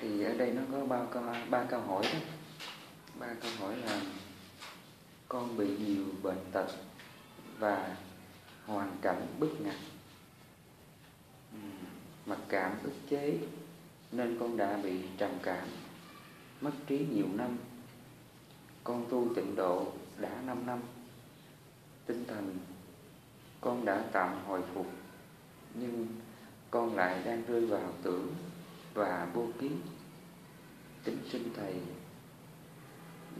thì ở đây nó có ba câu ba câu hỏi đó. Ba câu hỏi là, con bị nhiều bệnh tật và hoàn cảnh bức ngặt mặc cảm ức chế nên con đã bị trầm cảm, mất trí nhiều năm. Con tu tịnh độ đã 5 năm. Tinh thần con đã tạm hồi phục, nhưng con lại đang rơi vào tưởng và vô kiến. Kính xin thầy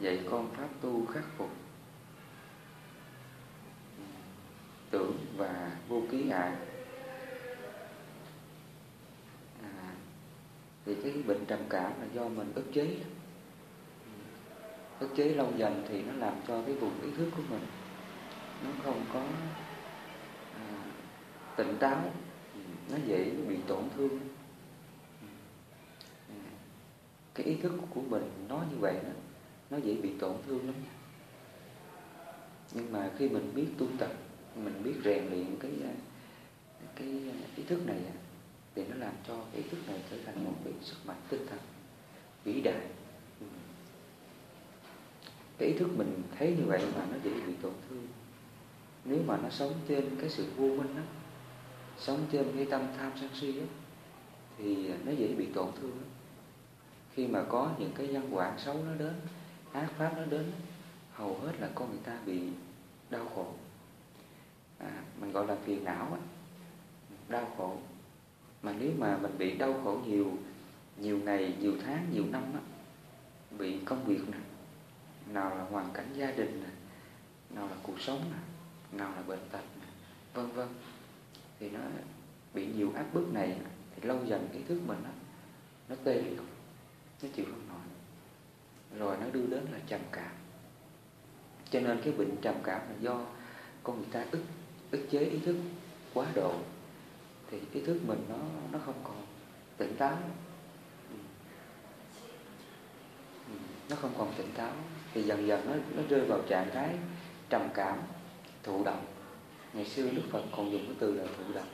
dạy con pháp tu khắc phục tưởng và vô ký ạ à, thì cái bệnh trầm cảm là do mình ức chế. Ức chế lâu dần thì nó làm cho cái vùng ý thức của mình nó không có à, tỉnh táo nó dễ bị tổn thương cái ý thức của mình nó như vậy đó, nó dễ bị tổn thương lắm nha. Nhưng mà khi mình biết tu tập mình biết rèn luyện cái à, cái à, ý thức này thì nó làm cho cái ý thức này trở thành một cái sức mạnh tinh thần vĩ đại. Cái ý thức mình thấy như vậy mà nó dễ bị tổn thương. Nếu mà nó sống trên cái sự vô minh đó sống trên cái tâm tham sân si đó, thì nó dễ bị tổn thương đó khi mà có những cái nhân quả xấu nó đến ác pháp nó đến hầu hết là con người ta bị đau khổ. À, mình gọi là phiền não đau khổ. Mà nếu mà mình bị đau khổ nhiều nhiều ngày nhiều tháng nhiều năm á, bị công việc nè nào là hoàn cảnh gia đình nè nào là cuộc sống nè nào là bệnh tật nè vân vân thì nó bị nhiều áp bức này thì lâu dần ý thức mình á, nó tê liệt nó chịu không nổi. Rồi nó đưa đến là trầm cảm. Cho nên cái bệnh trầm cảm là do con người ta ức ức chế ý thức quá độ. Thì ý thức mình nó nó không còn tỉnh táo. Ừ. Ừ, nó không còn tỉnh táo. Thì dần dần nó nó rơi vào trạng thái trầm cảm, thụ động. Ngày xưa đức phật còn dùng cái từ là thụ động.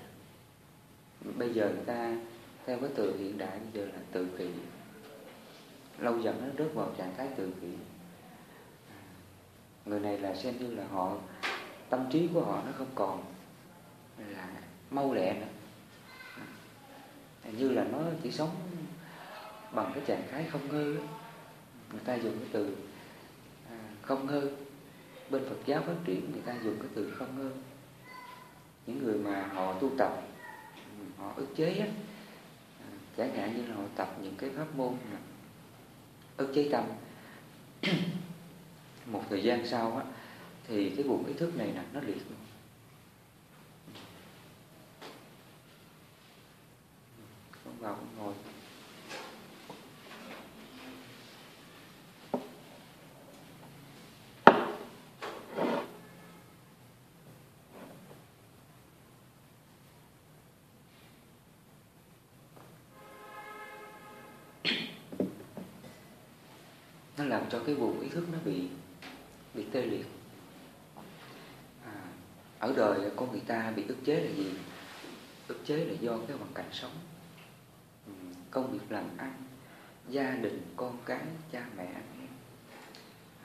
Bây giờ người ta, theo cái từ hiện đại bây giờ là tự kỷ lâu dần nó rớt vào trạng thái tự kỷ. Người này là xem như là họ tâm trí của họ nó không còn là mau lẹ nữa. Như là nó chỉ sống bằng cái trạng thái không ngơ người ta dùng cái từ à, không ngơ. Bên Phật giáo phát triển người ta dùng cái từ không ngơ. Những người mà họ tu tập họ ức chế á à, chẳng hạn như là họ tập những cái pháp môn này, ức chế tâm. Một thời gian sau á, thì cái vùng ý thức này nè, nó liệt luôn. Con vào con ngồi cho cái vùng ý thức nó bị bị tê liệt. À, ở đời con người ta bị ức chế là gì? Ức chế là do cái hoàn cảnh sống. Ừ, công việc làm ăn gia đình con cái cha mẹ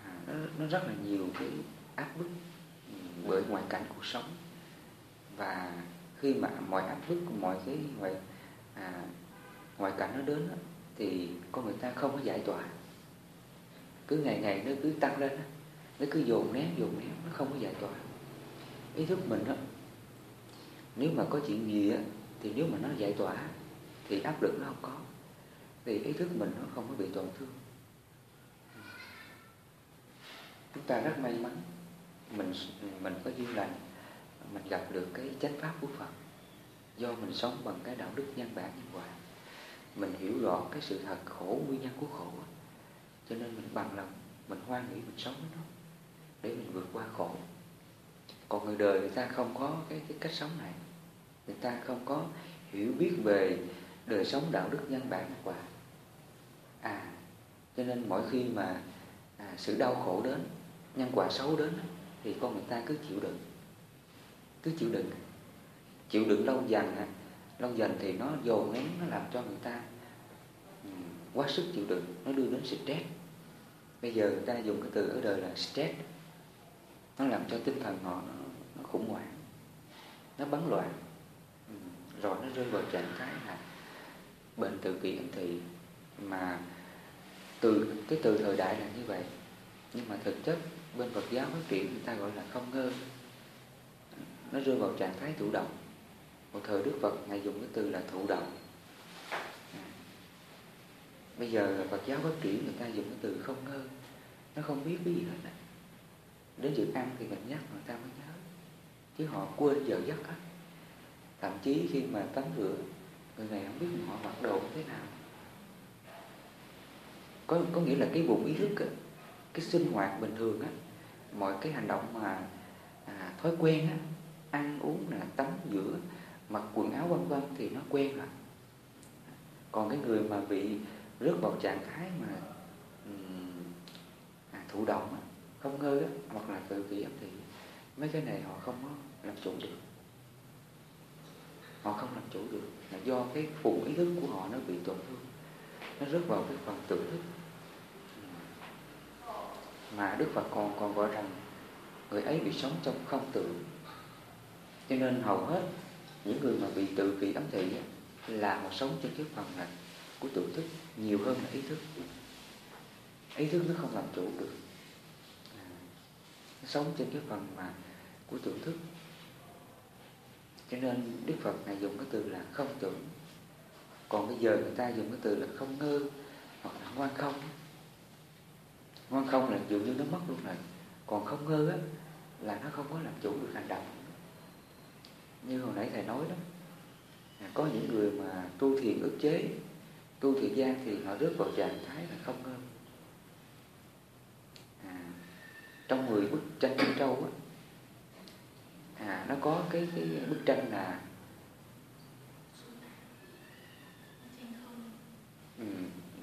à, nó, nó rất là nhiều cái áp bức ừ, bởi ngoại cảnh cuộc sống. Và khi mà mọi áp bức mọi cái ngoại à, ngoại cảnh nó đến thì con người ta không có giải tỏa cứ ngày ngày nó cứ tăng lên nó cứ dồn nén dồn nén, nó không có giải tỏa. Ý thức mình đó nếu mà có chuyện gì á, thì nếu mà nó giải tỏa thì áp lực nó không có. Thì ý thức mình nó không có bị tổn thương. Chúng ta rất may mắn, mình mình có duyên lành, mình gặp được cái chánh pháp của Phật. Do mình sống bằng cái đạo đức nhân bản nhân quả. Mình hiểu rõ cái sự thật khổ nguyên nhân của khổ cho nên mình bằng lòng mình hoan hỷ mình sống với nó để mình vượt qua khổ. Còn người đời người ta không có cái, cái cách sống này. Người ta không có hiểu biết về đời sống đạo đức nhân bản quả à cho nên mỗi khi mà à, sự đau khổ đến nhân quả xấu đến thì con người ta cứ chịu đựng. Cứ chịu đựng. Chịu đựng lâu dần lâu dần thì nó dồn nén nó làm cho người ta quá sức chịu đựng nó đưa đến stress. Bây giờ người ta dùng cái từ ở đời là stress. Nó làm cho tinh thần họ nó, nó khủng hoảng nó bấn loạn. Ừ, rồi nó rơi vào trạng thái là bệnh tự kỷ ẩn thị. Mà từ cái từ thời đại là như vậy. Nhưng mà thực chất bên Phật giáo phát triển người ta gọi là không ngơ. Nó rơi vào trạng thái thụ động. Một thời Đức Phật ngài dùng cái từ là thụ động bây giờ Phật giáo phát triển người ta dùng cái từ không ngơ. Nó không biết cái gì hết này. đến chuyện ăn thì mình nhắc người ta mới nhớ. Chứ họ quên giờ giấc á. Thậm chí khi mà tắm rửa người này không biết họ mặc đồ như thế nào. Có có nghĩa là cái vùng ý thức á, cái sinh hoạt bình thường á mọi cái hành động mà à, thói quen á ăn uống là tắm rửa mặc quần áo vân vân thì nó quen rồi. Còn cái người mà bị rước vào trạng thái mà um, à, thụ động không ngơ á, hoặc là tự kỷ ám thì mấy cái này họ không có làm chủ được. Họ không làm chủ được là do cái phụ ý thức của họ nó bị tổn thương nó rớt vào cái phần tự thức. Mà Đức Phật còn còn gọi rằng người ấy bị sống trong không tự, cho nên hầu hết những người mà bị tự kỷ ấm thị là họ sống trên cái phần này của tự thức nhiều hơn là ý thức. Ý thức nó không làm chủ được. À, nó sống trên cái phần mà của tưởng thức cho nên Đức Phật này dùng cái từ là không tưởng. Còn bây giờ người ta dùng cái từ là không ngơ hoặc là quan không. Quan không là dường như nó mất luôn rồi. Còn không ngơ á là nó không có làm chủ được hành động. Như hồi nãy thầy nói đó có những người mà tu thiền ức chế tu thời gian thì họ rớt vào trạng thái là không ngơ. À, trong 10 bức tranh Minh Châu á, à, nó có cái, cái bức tranh là ừ,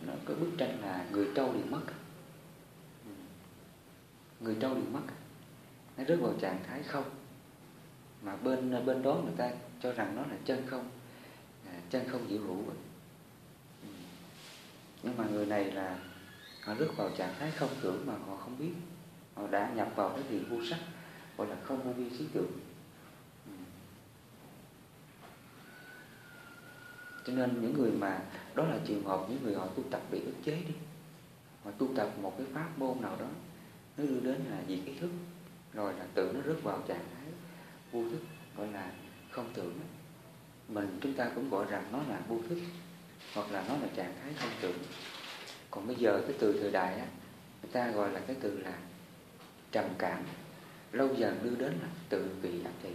nó có bức tranh là người trâu bị mất. Ừ. người trâu bị mất. Nó rớt vào trạng thái không. Mà bên bên đó người ta cho rằng nó là chân không. À, chân không diệu hữu nhưng mà người này là họ rớt vào trạng thái không tưởng mà họ không biết. Họ đã nhập vào cái gì vô sắc, gọi là không vô vi trí tưởng. Ừ. Cho nên những người mà, đó là trường hợp những người họ tu tập bị ức chế đi. Họ tu tập một cái pháp môn nào đó, nó đưa đến là diệt ý thức, rồi là tự nó rớt vào trạng thái vô thức, gọi là không tưởng mình chúng ta cũng gọi rằng nó là vô thức hoặc là nó là trạng thái không tưởng còn bây giờ cái từ thời đại á người ta gọi là cái từ là trầm cảm lâu dần đưa đến là tự kỳ. Ác thị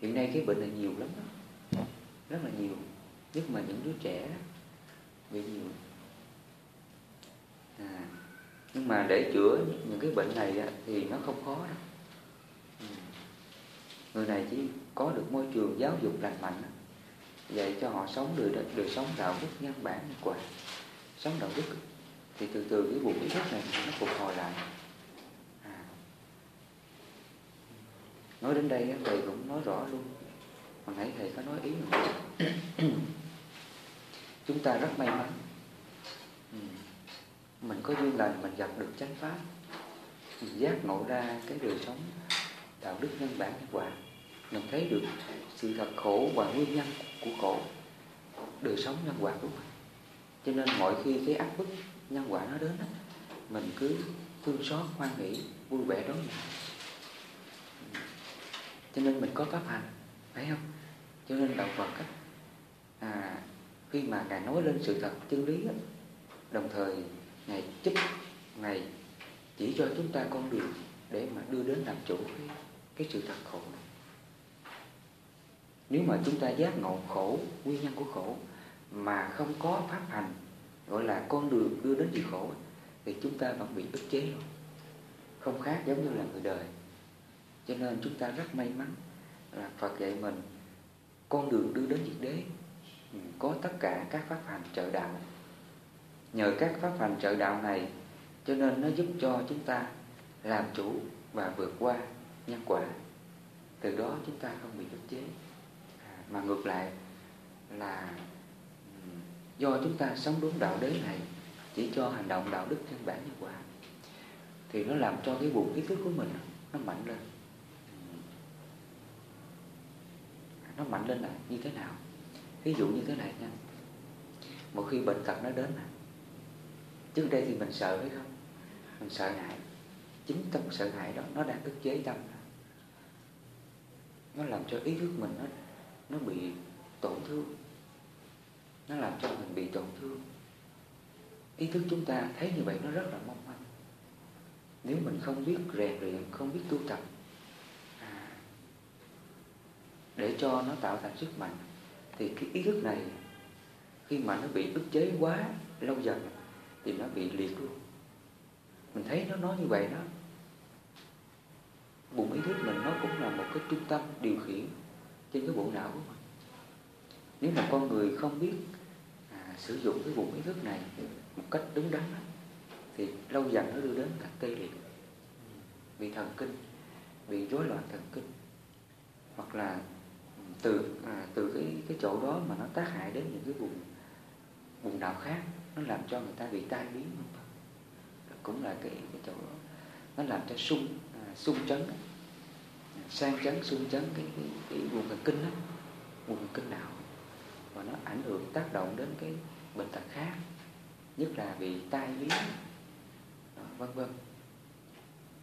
hiện nay cái bệnh này nhiều lắm đó. rất là nhiều nhất mà những đứa trẻ đó, bị nhiều. À, nhưng mà để chữa những cái bệnh này á, thì nó không khó đâu. Ừ. Người này chỉ có được môi trường giáo dục lành mạnh đó, dạy cho họ sống đời, đời sống đạo đức nhân bản quả sống đạo đức. Thì từ từ cái vùng ý thức này nó phục hồi lại. À. nói đến đây thầy cũng nói rõ luôn. Hồi nãy thầy có nói ý rồi chúng ta rất may mắn. Ừ. Mình có duyên lành mình gặp được chánh pháp. Mình giác ngộ ra cái đời sống đạo đức nhân bản nhân quả mình thấy được sự thật khổ và nguyên nhân của khổ. Đời sống nhân quả của mình. Cho nên mỗi khi cái áp bức nhân quả nó đến mình cứ thương xót hoan hỷ vui vẻ đón nhận. Cho nên mình có pháp hành phải không? Cho nên đạo Phật á, à, khi mà ngài nói lên sự thật chân lý á, đồng thời ngài chúc ngài chỉ cho chúng ta con đường để mà đưa đến làm chủ cái, cái sự thật khổ này nếu mà chúng ta giác ngộ khổ, nguyên nhân của khổ mà không có pháp hành, gọi là con đường đưa đến gì khổ, thì chúng ta vẫn bị ức chế rồi không khác giống như là người đời. Cho nên chúng ta rất may mắn là Phật dạy mình con đường đưa đến diệt đế. Ừ, có tất cả các pháp hành trợ đạo. Nhờ các pháp hành trợ đạo này, cho nên nó giúp cho chúng ta làm chủ và vượt qua nhân quả. Từ đó chúng ta không bị ức chế mà ngược lại là do chúng ta sống đúng đạo đế này, chỉ cho hành động đạo đức căn bản như quả, thì nó làm cho cái vùng ý thức của mình nó mạnh lên. Nó mạnh lên là như thế nào? Ví dụ như thế này nha. Một khi bệnh tật nó đến trước đây thì mình sợ phải không? Mình sợ hãi chính tâm sợ hãi đó, nó đang ức chế tâm. Nó làm cho ý thức mình nó nó bị tổn thương. Nó làm cho mình bị tổn thương. Ý thức chúng ta thấy như vậy nó rất là mong manh. Nếu mình không biết rèn luyện không biết tu tập à, để cho nó tạo thành sức mạnh thì cái ý thức này khi mà nó bị ức chế quá lâu dần thì nó bị liệt luôn. Mình thấy nó nói như vậy đó. Bụng ý thức mình nó cũng là một cái trung tâm điều khiển trên cái bộ não của mình. Nếu mà con người không biết à, sử dụng cái vùng ý thức này một cách đúng đắn đó, thì lâu dần nó đưa đến thành tê liệt bị thần kinh bị rối loạn thần kinh hoặc là ừ, từ à, từ cái cái chỗ đó mà nó tác hại đến những cái vùng vùng não khác nó làm cho người ta bị tai biến cũng là cái cái chỗ đó nó làm cho sung à, sung chấn sang chấn xung chấn cái cái, cái vùng thần kinh đó vùng thần kinh não và nó ảnh hưởng tác động đến cái bệnh tật khác nhất là bị tai biến à, vân vân.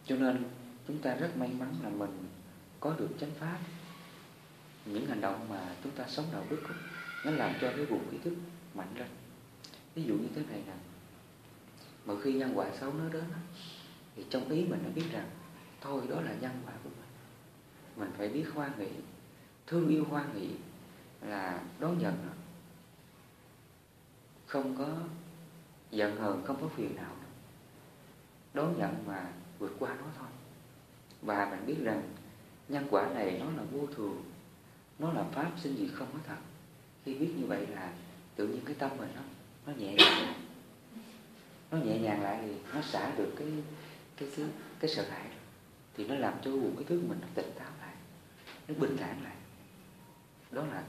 Cho nên chúng ta rất may mắn là mình có được chánh pháp. Những hành động mà chúng ta sống đạo đức nó làm cho cái vùng ý thức mạnh lên. Ví dụ như thế này nè mà khi nhân quả xấu nó đến thì trong ý mình nó biết rằng thôi đó là nhân quả của mình mình phải biết hoa nghĩ, thương yêu hoa nghĩ là đón nhận nó. Không có giận hờn không có phiền não. Đón nhận mà vượt qua nó thôi. Và mình biết rằng nhân quả này nó là vô thường nó là pháp sinh gì không có thật. Khi biết như vậy là tự nhiên cái tâm mình nó nó nhẹ nhàng. Nó nhẹ nhàng lại thì nó xả được cái cái cái, cái sợ hãi thì nó làm cho vùng cái thức mình nó tỉnh táo. lại nó bình thản lại. Đó là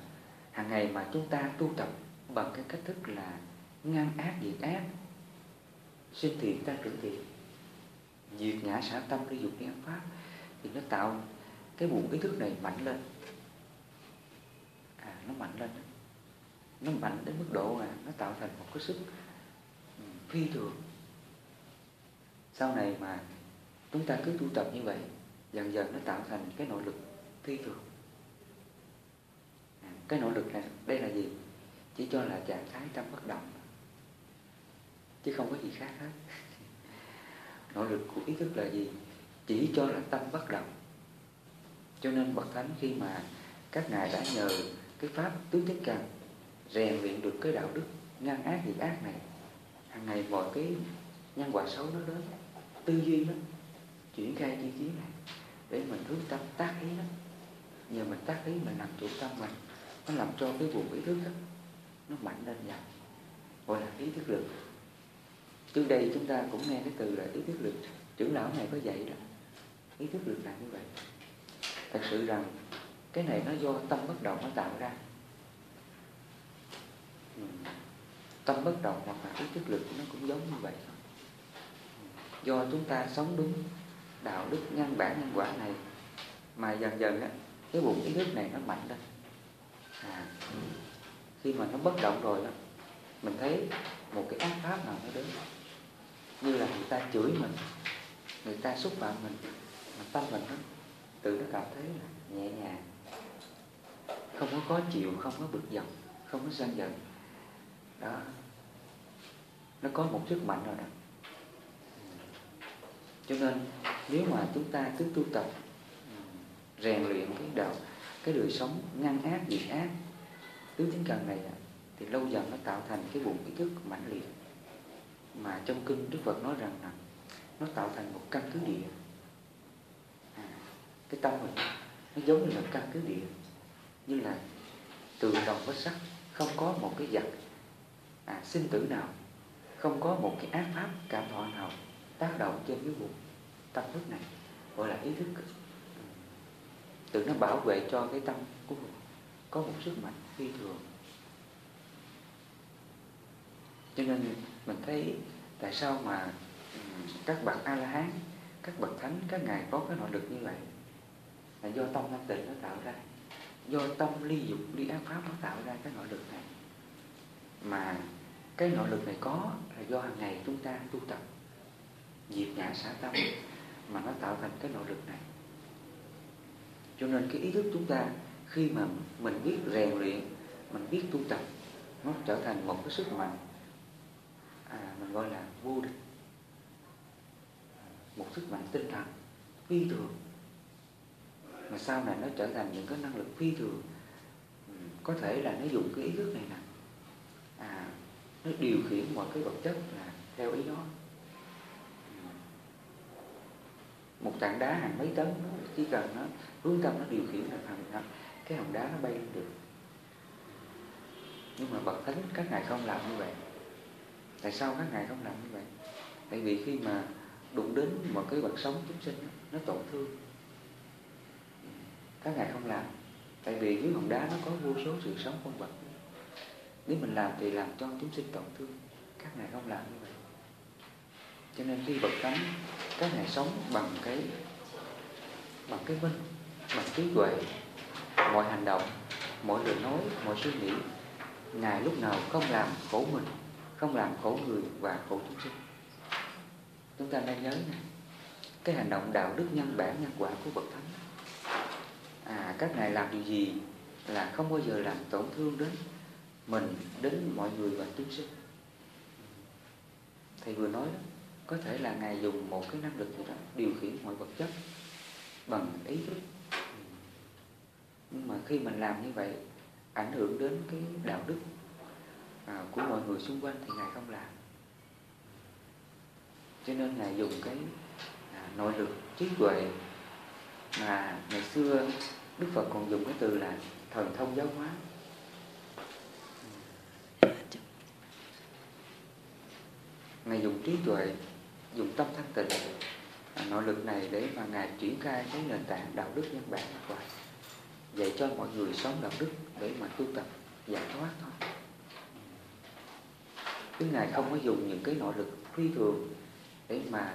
hàng ngày mà chúng ta tu tập bằng cái cách thức là ngăn ác, diệt ác, sinh thiện ta trưởng thiện diệt ngã xả tâm đi dục đi ăn pháp thì nó tạo cái vùng ý thức này mạnh lên. À nó mạnh lên nó mạnh đến mức độ là nó tạo thành một cái sức ừ, phi thường. Sau này mà chúng ta cứ tu tập như vậy, dần dần nó tạo thành cái nội lực phi thường. À, cái nội lực này đây là gì? Chỉ cho là trạng thái tâm bất động chứ không có gì khác hết. Nội lực của ý thức là gì? Chỉ cho là tâm bất động. Cho nên bậc thánh khi mà các ngài đã nhờ cái pháp tứ tích cần rèn luyện được cái đạo đức ngăn ác diệt ác này hàng ngày mọi cái nhân quả xấu nó đến tư duy nó chuyển khai chi kiến này để mình hướng tâm tác ý nó nhờ mình tác ý mình làm chủ tâm mình nó làm cho cái vùng ý thức đó, nó mạnh lên dần. Gọi là ý thức lực. Trước đây chúng ta cũng nghe cái từ là ý thức lực. Trưởng lão này có dạy đó ý thức lực là như vậy. Thật sự rằng cái này nó do tâm bất động nó tạo ra. Ừ. Tâm bất động hoặc là ý thức lực nó cũng giống như vậy. Do chúng ta sống đúng đạo đức nhân bản nhân quả này mà dần dần á, cái bụng ý thức này nó mạnh lên à, khi mà nó bất động rồi đó mình thấy một cái ác pháp nào nó đến. Như là người ta chửi mình người ta xúc phạm mình mà tâm mình nó tự nó cảm thấy là nhẹ nhàng. Không có khó chịu không có bực dọc không có sân giận đó. Nó có một sức mạnh rồi đó. Cho nên nếu mà chúng ta cứ tu tập rèn luyện cái đạo cái đời sống ngăn ác diệt ác. Tứ tính cần này thì lâu dần nó tạo thành cái bụng ý thức mạnh liệt. Mà trong kinh Đức Phật nói rằng là nó tạo thành một căn cứ địa. À, cái tâm mình nó giống như là căn cứ địa như là từ đồng với sắc không có một cái vật à, sinh tử nào không có một cái ác pháp cảm thọ nào tác động trên cái vùng tâm thức này gọi là ý thức tự nó bảo vệ cho cái tâm của mình. Có một sức mạnh phi thường. Cho nên mình thấy tại sao mà các bậc a la hán các bậc thánh, các ngài có cái nội lực như vậy? Là do tâm thanh tịnh nó tạo ra. Do tâm ly dục, ly ác pháp nó tạo ra cái nội lực này. Mà cái nội lực này có là do hàng ngày chúng ta tu tập. Diệt ngã xả tâm mà nó tạo thành cái nội lực này cho nên cái ý thức chúng ta khi mà mình biết rèn luyện mình biết tu tập nó trở thành một cái sức mạnh à, mình gọi là vô địch. À, một sức mạnh tinh thần phi thường. Mà sau này nó trở thành những cái năng lực phi thường. Ừ, có thể là nó dùng cái ý thức này nè. À, nó điều khiển mọi cái vật chất là theo ý nó một tảng đá hàng mấy tấn chỉ cần nó hướng tâm, nó điều khiển là thành cái hòn đá nó bay lên được. Nhưng mà bậc thánh, các ngài không làm như vậy. Tại sao các ngài không làm như vậy? Tại vì khi mà đụng đến một cái vật sống chúng sinh, nó tổn thương. Các ngài không làm. Tại vì dưới hòn đá nó có vô số sự sống con vật nếu mình làm thì làm cho chúng sinh tổn thương. Các ngài không làm như vậy cho nên khi bậc thánh các ngài sống bằng cái bằng cái minh bằng trí tuệ, mọi hành động, mọi lời nói, mọi suy nghĩ, ngài lúc nào không làm khổ mình, không làm khổ người và khổ chúng sinh. Chúng ta nên nhớ này cái hành động đạo đức nhân bản nhân quả của bậc thánh. À các ngài làm điều gì là không bao giờ làm tổn thương đến mình, đến mọi người và chúng sinh. Thầy vừa nói đó có thể là ngài dùng một cái năng lực đó điều khiển mọi vật chất bằng ý thức. Nhưng mà khi mình làm như vậy ảnh hưởng đến cái đạo đức à, của mọi người xung quanh thì ngài không làm. Cho nên ngài dùng cái à, nội lực trí tuệ mà ngày xưa đức phật còn dùng cái từ là thần thông giáo hóa. Ngài dùng trí tuệ dùng tâm thanh tịnh à, nội lực này để mà ngài triển khai cái nền tảng đạo đức nhân bản và dạy cho mọi người sống đạo đức để mà tu tập giải thoát thôi. Chứ ngài không có dùng những cái nội lực phi thường để mà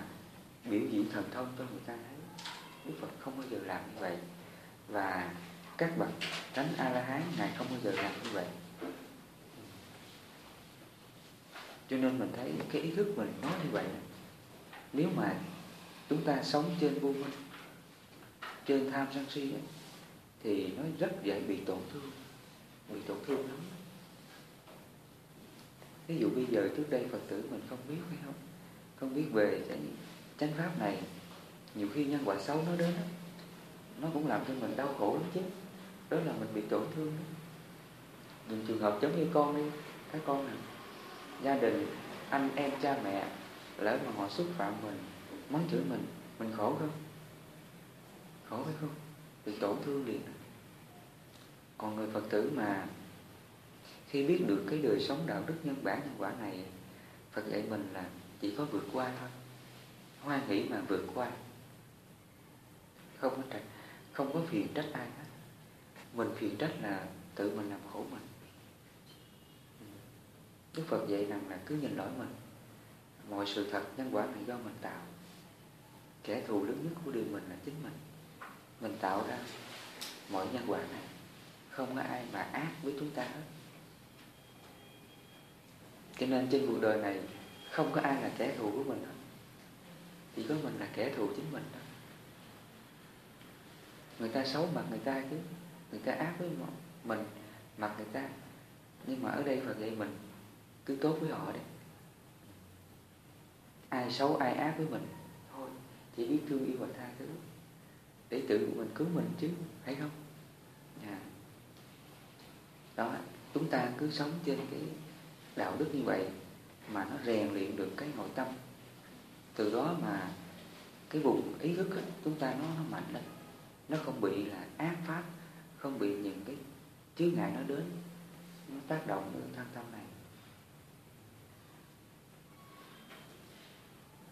biểu diễn thần thông cho người ta thấy đức phật không bao giờ làm như vậy. Và các bậc thánh a la hán ngài không bao giờ làm như vậy. Cho nên mình thấy cái ý thức mình nói như vậy nếu mà chúng ta sống trên vô minh trên tham sân si ấy, thì nó rất dễ bị tổn thương bị tổn thương lắm. Ví dụ bây giờ trước đây phật tử mình không biết phải không? Không biết về cái chánh pháp này nhiều khi nhân quả xấu nó đến nó cũng làm cho mình đau khổ lắm chứ. Đó là mình bị tổn thương đó. Dùng trường hợp giống như con đi các con nè gia đình anh em cha mẹ lỡ mà họ xúc phạm mình, mắng chửi mình mình khổ không? Khổ phải không? Bị tổn thương liền còn người phật tử mà khi biết được cái đời sống đạo đức nhân bản nhân quả này, phật dạy mình là chỉ có vượt qua thôi. Hoan hỷ mà vượt qua. Không có trách, không có phiền trách ai hết. Mình phiền trách là tự mình làm khổ mình. Đức Phật dạy rằng là cứ nhìn lỗi mình. Mọi sự thật nhân quả này do mình tạo. Kẻ thù lớn nhất của đời mình là chính mình. Mình tạo ra mọi nhân quả này. Không có ai mà ác với chúng ta hết. Cho nên trên cuộc đời này, Không có ai là kẻ thù của mình hết. Chỉ có mình là kẻ thù chính mình thôi. Người ta xấu mặt người ta chứ. Người ta ác với mình Mặt người ta. Nhưng mà ở đây Phật dạy mình, cứ tốt với họ đấy ai xấu ai ác với mình. Thôi chỉ biết thương yêu và tha thứ. Để tự mình cứu mình chứ phải không? À. đó chúng ta cứ sống trên cái đạo đức như vậy mà nó rèn luyện được cái nội tâm. Từ đó mà cái vùng ý thức ấy, chúng ta nó nó mạnh lên. Nó không bị là ác pháp không bị những cái chướng ngại nó đến. Nó tác động đến thân tâm này.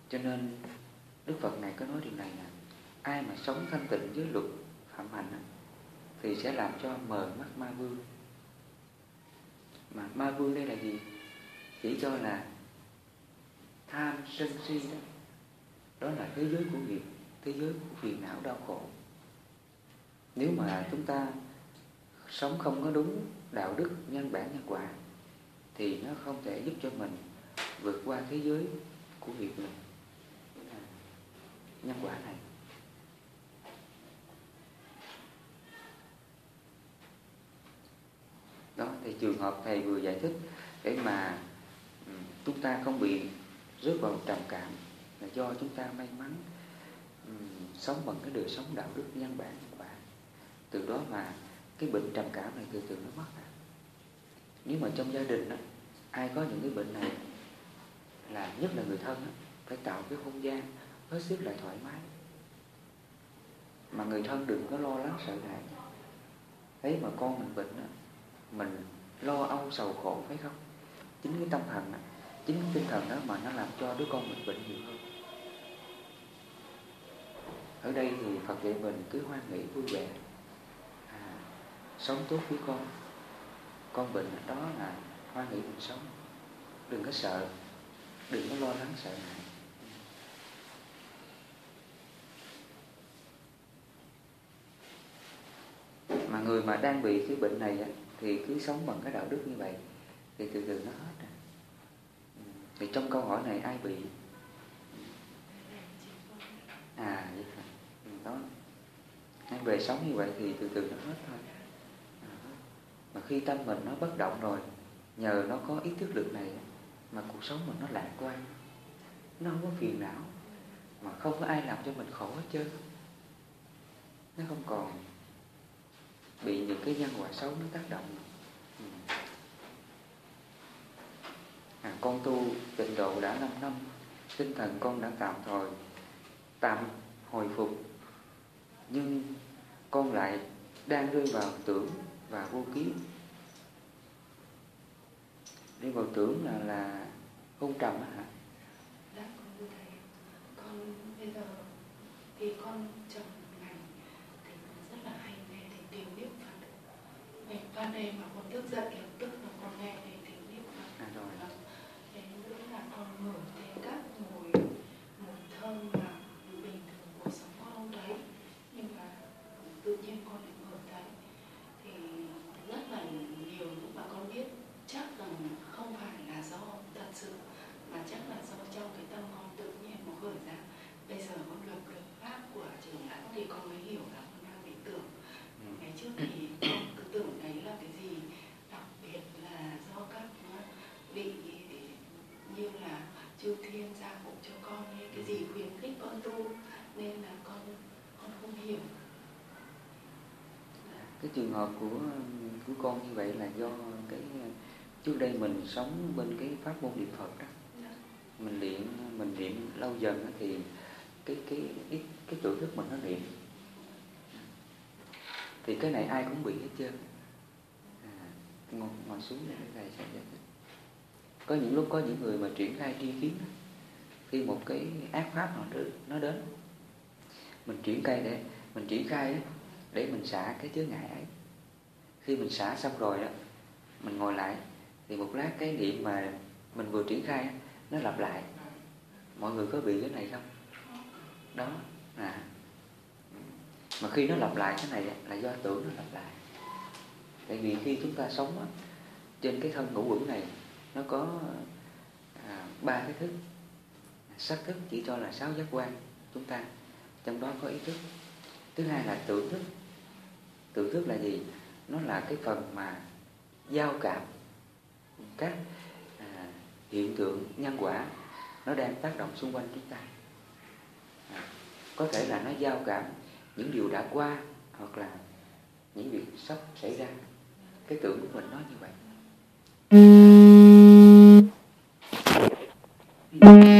Cho nên Đức Phật này có nói điều này là ai mà sống thanh tịnh với luật phạm hạnh thì sẽ làm cho mờ mắt ma vương. Mà ma vương đây là gì? Chỉ cho là tham sân si đó. Đó là thế giới của nghiệp, thế giới của phiền não đau khổ. Nếu mà chúng ta sống không có đúng đạo đức, nhân bản, nhân quả, thì nó không thể giúp cho mình vượt qua thế giới của nghiệp mình nhân quả này đó thì trường hợp thầy vừa giải thích để mà ừ, chúng ta không bị rớt vào trầm cảm là do chúng ta may mắn um, sống bằng cái đời sống đạo đức nhân bản của bạn từ đó mà cái bệnh trầm cảm này từ từ nó mất à. nếu mà trong gia đình đó, ai có những cái bệnh này là nhất là người thân đó, phải tạo cái không gian hết sức là thoải mái. Mà người thân đừng có lo lắng sợ hãi. Thấy mà con mình bệnh mình lo âu sầu khổ phải không? Chính cái tâm thần đó, chính cái tinh thần đó mà nó làm cho đứa con mình bệnh nhiều hơn. Ở đây thì Phật dạy mình cứ hoan nghĩ vui vẻ. À, sống tốt với con. Con bệnh đó là hoan nghĩ mình sống. Đừng có sợ. Đừng có lo lắng sợ hãi. Mà người mà đang bị cái bệnh này á, thì cứ sống bằng cái đạo đức như vậy thì từ từ nó hết rồi. Thì trong câu hỏi này ai bị? À vậy hả đó ai về sống như vậy thì từ từ nó hết thôi. À, mà khi tâm mình nó bất động rồi nhờ nó có ý thức lực này mà cuộc sống mình nó lạc quan nó không có phiền não mà không có ai làm cho mình khổ hết trơn. Nó không còn bị những cái nhân quả xấu nó tác động. Ừ. À, con tu tịnh độ đã 5 năm tinh thần con đã tạm thời tạm hồi phục nhưng con lại đang rơi vào tưởng và vô kiến đi vào tưởng là là hôn trầm hả? Dạ con thầy. Con bây giờ thì con trầm ngày thì rất là hay nghe thì tiếng niệm phật ngày ban đêm mà con thức dậy thì tức là con nghe thì tiếng niệm à, rồi. đến nữa là con ngửi thấy các mùi mùi thơm mà bình thường cuộc sống con không thấy nhưng mà tự nhiên con lại ngửi thấy thì rất là nhiều lúc mà con biết chắc rằng không phải là do thật sự mà chắc là do trong cái tâm con tự nhiên nó khởi ra bây giờ con gặp được pháp của trường lão thì con mới hiểu là con đang bị tưởng Ừ. ngày trước thì con cứ tưởng đấy là cái gì đặc biệt là do các vị như là chư thiên gia hộ cho con hay cái gì khuyến khích con tu nên là con con không hiểu. Cái trường hợp của của con như vậy là do cái trước đây mình sống bên cái pháp môn niệm Phật đó. Dạ. mình luyện mình niệm lâu dần thì cái cái cái cái tưởng thức mình nó niệm. Thì cái này ai cũng bị hết trơn. À, ngồi, ngồi xuống cái này sẽ giải thích. Có những lúc có những người mà triển khai tri kiến á, khi một cái ác pháp nào đó nó đến. Mình triển khai để mình triển khai để mình xả cái chướng ngại ấy. Khi mình xả xong rồi đó mình ngồi lại thì một lát cái niệm mà mình vừa triển khai nó lặp lại. Mọi người có bị cái này không? Đó à. Mà khi nó lặp lại cái này là do tưởng nó lặp lại. Tại vì khi chúng ta sống á, trên cái thân ngũ uẩn này nó có à, ba cái thức sắc thức chỉ cho là sáu giác quan chúng ta trong đó có ý thức. Thứ hai là tưởng thức. Tưởng thức là gì? Nó là cái phần mà giao cảm các à, hiện tượng nhân quả nó đang tác động xung quanh chúng ta. À, có thể là nó giao cảm những điều đã qua hoặc là những việc sắp xảy ra. Cái tưởng của mình nó như vậy. Thank you.